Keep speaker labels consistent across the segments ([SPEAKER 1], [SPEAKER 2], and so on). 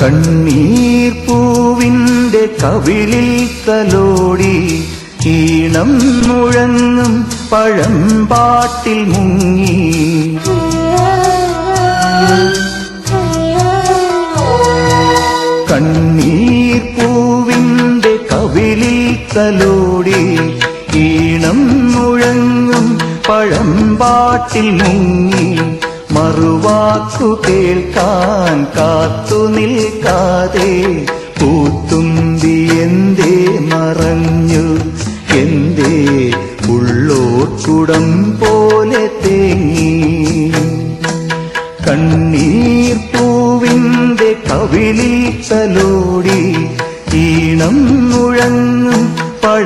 [SPEAKER 1] കണ്ണീർ പൂവിന്റെ കവിളിൽ തലോടി ഈണം മുഴങ്ങും പഴം പാട്ടിൽ മുങ്ങി. കവിളിൽ തലോടി ഈണം മുഴങ്ങും പഴം പാട്ടിൽ മുങ്ങി മറുവാക്കു കേൾക്കാൻ കാത്തു നിൽക്കാതെ പൂത്തുമ്പി എന്തേ മറഞ്ഞു? എന്തേ ഉള്ളോർക്കുടം പോലെ തേങ്ങി? കണ്ണീർ പൂവിന്റെ കവിളിൽ തലോടി ഈണം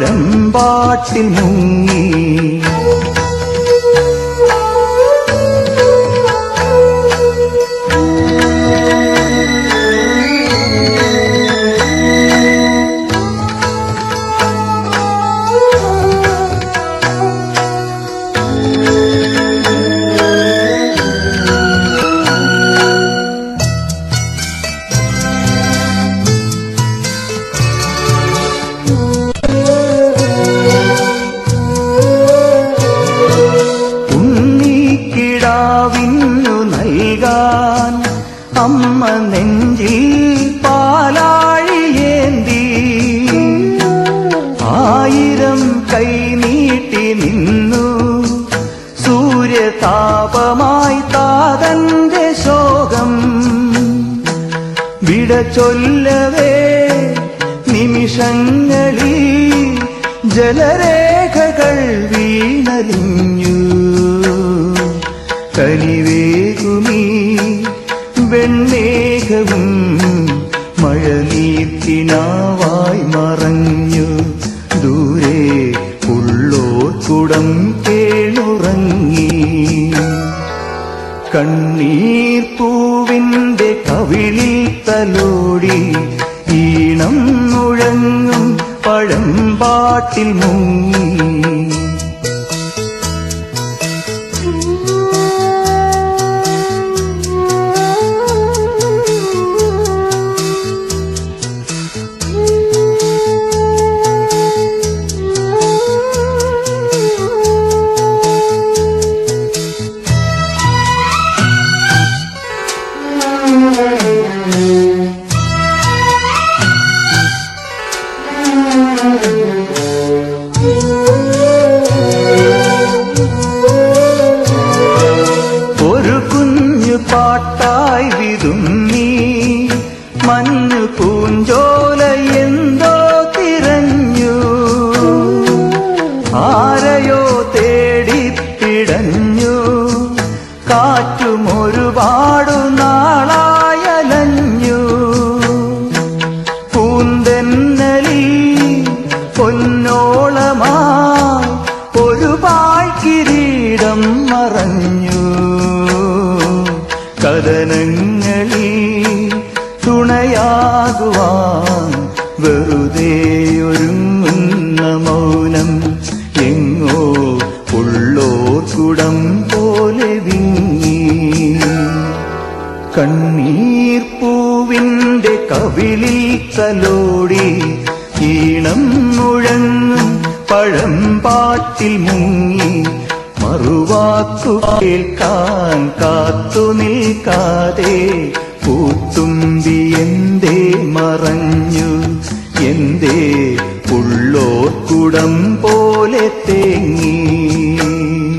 [SPEAKER 1] പഴം പാട്ടിൽ നെഞ്ചിൽ പാലാഴിയേന്തി ആയിരം കൈ നീട്ടി നിന്നു. സൂര്യതാപമായി താതന്റെ ശോകം. വിട ചൊല്ലവേ നിമിഷങ്ങളിൽ ജലരേഖകൾ വീണലിഞ്ഞു. കനിവേകുമീ വെണ്ണേകവും നീത്തിനാവായി മറഞ്ഞു. ദൂരെ ഉള്ളോർക്കുടം കേളുറങ്ങി. കണ്ണീർ പൂവിന്റെ കവിളിൽ തലോടി ഈണം മുഴങ്ങും പഴം പാട്ടിൽ മുങ്ങി. പൂഞ്ചോല എന്തോ തിരഞ്ഞു. ആരെയോ തേടിപ്പിടഞ്ഞു കാറ്റും ഒരുപാടു നാളായലഞ്ഞു പൂന്തെന്നലി പൊന്നോളമായി ഒരു പാഴ്കിരീടം മറഞ്ഞു. കഥനങ്ങളിൽ തുണയാകുവാൻ വെറുതെ ഒരുങ്ങുന്ന മൗനം എങ്ങോ ഉള്ളോർക്കുടം പോലെ വിങ്ങി. കണ്ണീർ പൂവിന്റെ കവിളിൽ തലോടി ഈണം മുഴങ്ങും പഴം പാട്ടിൽ മുങ്ങി. മറുവാക്കു കേൾക്കാൻ കാത്തു നിൽക്കാതെ മറഞ്ഞു. എന്തേ ഉള്ളോർക്കുടം പോലെ തേങ്ങി.